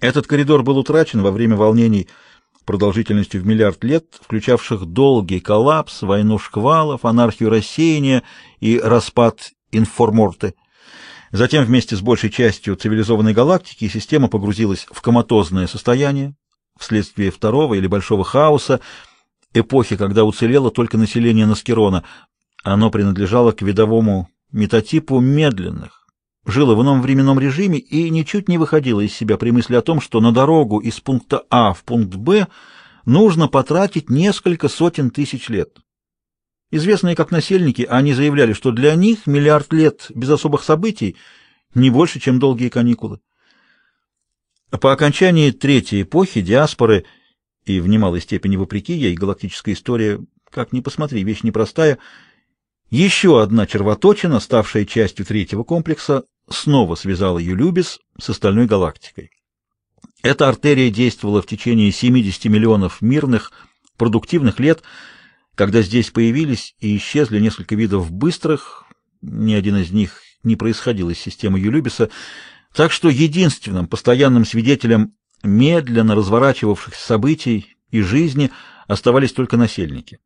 Этот коридор был утрачен во время волнений продолжительностью в миллиард лет, включавших долгий коллапс, войну шквалов, анархию рассеяния и распад информорты. Затем вместе с большей частью цивилизованной галактики система погрузилась в коматозное состояние вследствие второго или большого хаоса, эпохи, когда уцелело только население Наскерона. Оно принадлежало к видовому метатипу медленных, жило в ином временном режиме и ничуть не выходило из себя при мысли о том, что на дорогу из пункта А в пункт Б нужно потратить несколько сотен тысяч лет. Известные как насельники, они заявляли, что для них миллиард лет без особых событий не больше, чем долгие каникулы. По окончании третьей эпохи диаспоры, и в немалой степени вопреки ей, галактическая история, как ни посмотри, вещь непростая, еще одна червоточина, ставшая частью третьего комплекса, снова связала Юлюбис с остальной галактикой. Эта артерия действовала в течение 70 миллионов мирных, продуктивных лет, когда здесь появились и исчезли несколько видов быстрых, ни один из них не происходил из системы Юлюбиса, так что единственным постоянным свидетелем медленно разворачивавшихся событий и жизни оставались только насельники.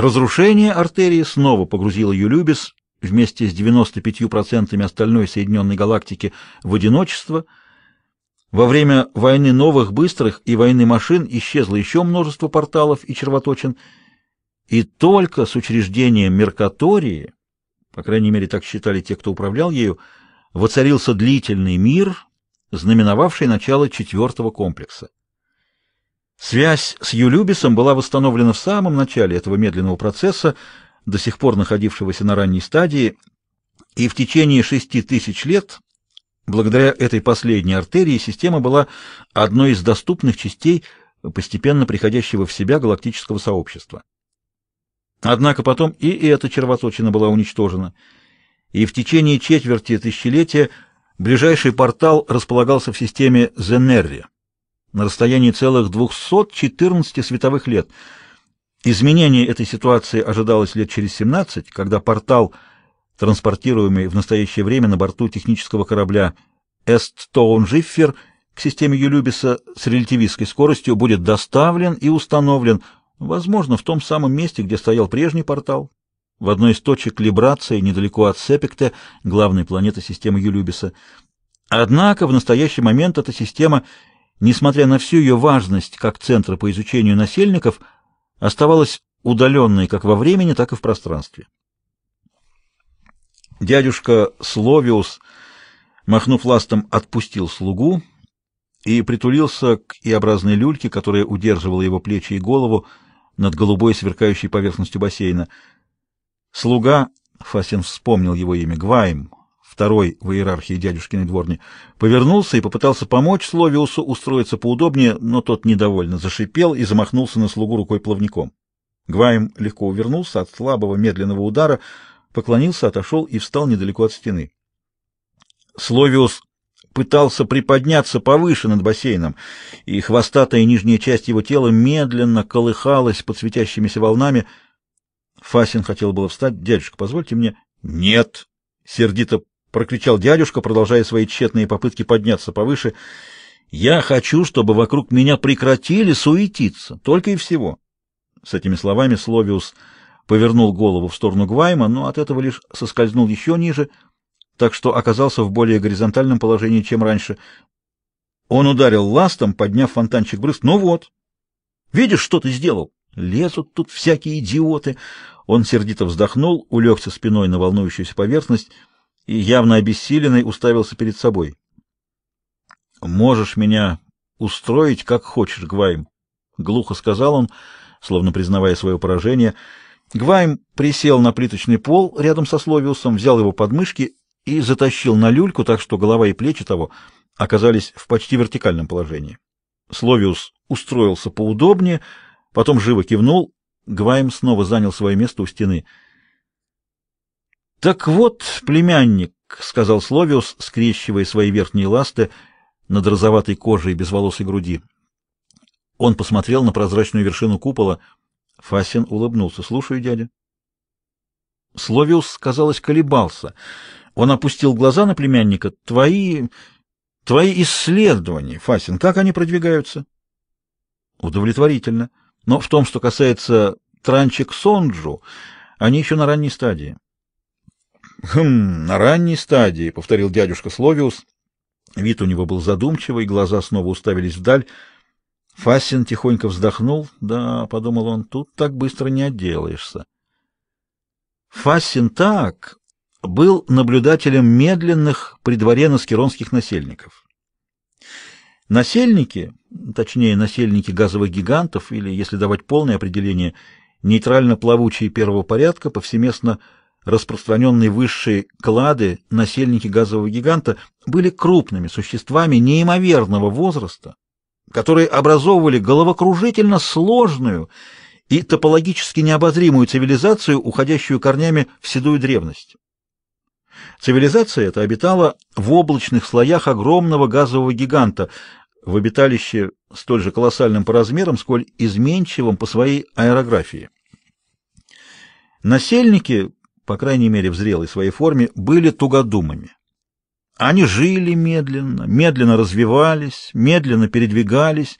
Разрушение артерии снова погрузило Юлюбис вместе с 95% остальной Соединенной Галактики в одиночество. Во время войны новых быстрых и войны машин исчезло еще множество порталов и червоточин, и только с учреждением Меркатории, по крайней мере так считали те, кто управлял ею, воцарился длительный мир, знаменовавший начало четвертого комплекса. Связь с Юлюбисом была восстановлена в самом начале этого медленного процесса, до сих пор находившегося на ранней стадии, и в течение шести тысяч лет, благодаря этой последней артерии, система была одной из доступных частей постепенно приходящего в себя галактического сообщества. Однако потом и эта червоточина была уничтожена — и в течение четверти тысячелетия ближайший портал располагался в системе Зенерри на расстоянии целых 214 световых лет. Изменение этой ситуации ожидалось лет через 17, когда портал, транспортируемый в настоящее время на борту технического корабля Эстоун-Жиффер к системе Юлюбиса с релятивистской скоростью, будет доставлен и установлен, возможно, в том самом месте, где стоял прежний портал, в одной из точек либрации недалеко от Сепекте, главной планеты системы Юлюбиса. Однако в настоящий момент эта система, несмотря на всю ее важность как центра по изучению насельников, оставалась удаленной как во времени, так и в пространстве. Дядюшка Словиус, махнув ластом, отпустил слугу и притулился к И-образной люльке, которая удерживала его плечи и голову над голубой сверкающей поверхностью бассейна — Слуга, Фасин вспомнил его имя, Гвайм, второй в иерархии дядюшкиной дворни, повернулся и попытался помочь Словиусу устроиться поудобнее, но тот недовольно зашипел и замахнулся на слугу рукой плавником. Гвайм легко увернулся от слабого медленного удара, поклонился, отошел и встал недалеко от стены. Словиус пытался приподняться повыше над бассейном, и хвостатая нижняя часть его тела медленно колыхалась под светящимися волнами — Фасин хотел было встать. «Дядюшка, позвольте мне...» «Нет!» — сердито прокричал дядюшка, продолжая свои тщетные попытки подняться повыше. «Я хочу, чтобы вокруг меня прекратили суетиться, только и всего». С этими словами Словиус повернул голову в сторону Гвайма, но от этого лишь соскользнул еще ниже, так что оказался в более горизонтальном положении, чем раньше. Он ударил ластом, подняв фонтанчик брызг. «Ну вот! Видишь, что ты сделал?» Лезут тут всякие идиоты. Он сердито вздохнул, улегся спиной на волнующуюся поверхность и, явно обессиленный, уставился перед собой. «Можешь меня устроить, как хочешь, Гвайм», — глухо сказал он, словно признавая свое поражение. Гвайм присел на плиточный пол рядом со Словиусом, взял его подмышки и затащил на люльку, так что голова и плечи того оказались в почти вертикальном положении. Словиус устроился поудобнее, — Потом живо кивнул. Гвайм снова занял свое место у стены. «Так вот, племянник», — сказал Словиус, скрещивая свои верхние ласты над розоватой кожей безволосой груди. Он посмотрел на прозрачную вершину купола. Фасин улыбнулся. «Слушаю, дядя». Словиус, казалось, колебался. Он опустил глаза на племянника. «Твои Твои исследования, Фасин, как они продвигаются? Удовлетворительно. Но в том, что касается транчик Сонджу, они еще на ранней стадии. Хм, на ранней стадии, повторил дядюшка Словиус. Вид у него был задумчивый, глаза снова уставились вдаль. Фасин тихонько вздохнул. Да, подумал он, тут так быстро не отделаешься. Фасин так был наблюдателем медленных при дворе наскеронских насельников. Насельники, точнее насельники газовых гигантов, или, если давать полное определение, нейтрально-плавучие первого порядка, повсеместно распространенные высшие клады, насельники газового гиганта, были крупными существами неимоверного возраста, которые образовывали головокружительно сложную и топологически необозримую цивилизацию, уходящую корнями в седую древность. Цивилизация эта обитала в облачных слоях огромного газового гиганта, в обиталище столь же колоссальным по размерам, сколь изменчивым по своей аэрографии. Насельники, по крайней мере в зрелой своей форме, были тугодумами. Они жили медленно, медленно развивались, медленно передвигались,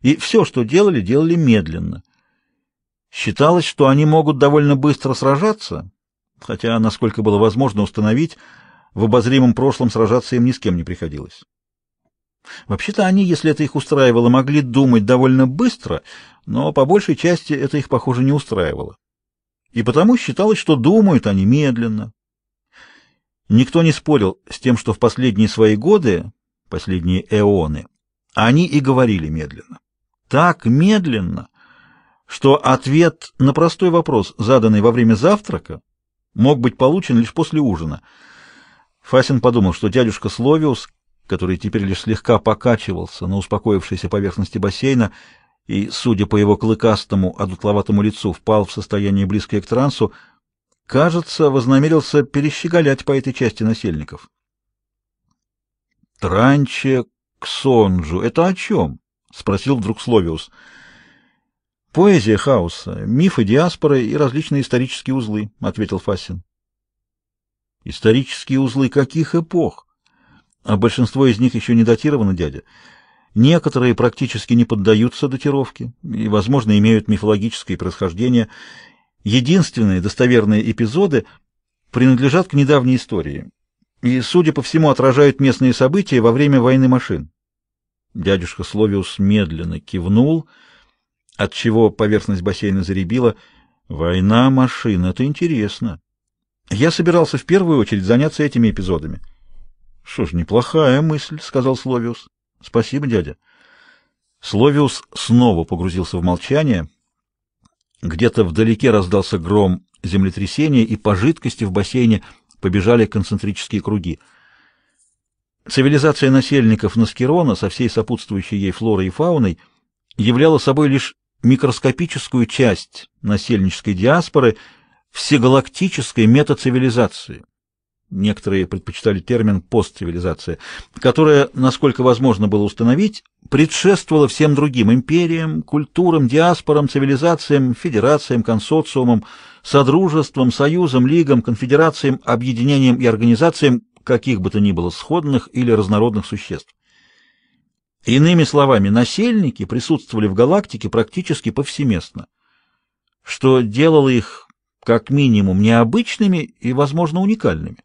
и все, что делали, делали медленно. Считалось, что они могут довольно быстро сражаться, хотя, насколько было возможно установить, в обозримом прошлом сражаться им ни с кем не приходилось. Вообще-то они, если это их устраивало, могли думать довольно быстро, но по большей части это их, похоже, не устраивало. И потому считалось, что думают они медленно. Никто не спорил с тем, что в последние свои годы, последние эоны, они и говорили медленно. Так медленно, что ответ на простой вопрос, заданный во время завтрака, мог быть получен лишь после ужина. Фасин подумал, что дядюшка Словиус, который теперь лишь слегка покачивался на успокоившейся поверхности бассейна и, судя по его клыкастому, одутловатому лицу, впал в состояние близкое к трансу, кажется, вознамерился перещеголять по этой части насельников. «Транче Ксонджу — это о чем?» — спросил вдруг Словиус. «Поэзия хаоса, мифы диаспоры и различные исторические узлы», — ответил Фасин. «Исторические узлы каких эпох?» а большинство из них еще не датировано, дядя. Некоторые практически не поддаются датировке и, возможно, имеют мифологическое происхождение. Единственные достоверные эпизоды принадлежат к недавней истории и, судя по всему, отражают местные события во время войны машин. Дядюшка Словиус медленно кивнул, отчего поверхность бассейна заребила. «Война машин — это интересно. Я собирался в первую очередь заняться этими эпизодами». Что ж, неплохая мысль, сказал Словиус. Спасибо, дядя. Словиус снова погрузился в молчание. Где-то вдалеке раздался гром землетрясения, и по жидкости в бассейне побежали концентрические круги. Цивилизация насельников Наскерона со всей сопутствующей ей флорой и фауной являла собой лишь микроскопическую часть насельнической диаспоры всегалактической метацивилизации, некоторые предпочитали термин «постцивилизация», которая, насколько возможно было установить, предшествовала всем другим империям, культурам, диаспорам, цивилизациям, федерациям, консорциумам, содружествам, союзам, лигам, конфедерациям, объединениям и организациям каких бы то ни было сходных или разнородных существ. Иными словами, насельники присутствовали в галактике практически повсеместно, что делало их как минимум необычными и, возможно, уникальными.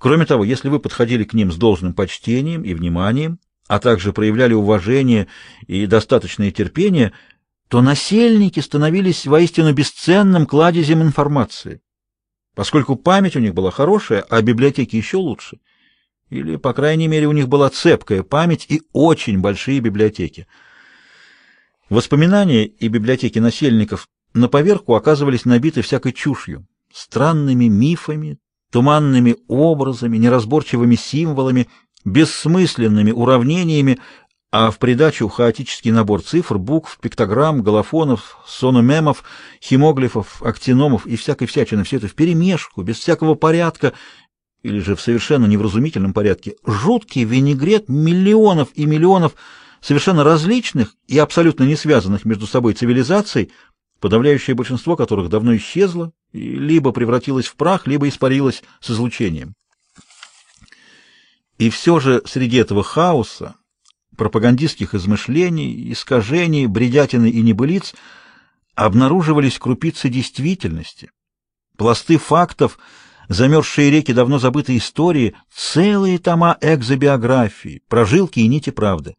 Кроме того, если вы подходили к ним с должным почтением и вниманием, а также проявляли уважение и достаточное терпение, то насельники становились воистину бесценным кладезем информации, поскольку память у них была хорошая, а библиотеки еще лучше. Или, по крайней мере, у них была цепкая память и очень большие библиотеки. Воспоминания и библиотеки насельников на поверку оказывались набиты всякой чушью, странными мифами, туманными образами, неразборчивыми символами, бессмысленными уравнениями, а в придачу хаотический набор цифр, букв, пиктограмм, голофонов, сономемов, химоглифов, актиномов и всякой всячины, все это вперемешку, без всякого порядка, или же в совершенно невразумительном порядке, жуткий винегрет миллионов и миллионов совершенно различных и абсолютно не связанных между собой цивилизаций, подавляющее большинство которых давно исчезло либо превратилось в прах, либо испарилось с излучением. И все же среди этого хаоса, пропагандистских измышлений, искажений, бредятины и небылиц обнаруживались крупицы действительности, пласты фактов, замерзшие реки давно забытой истории, целые тома экзобиографии, прожилки и нити правды.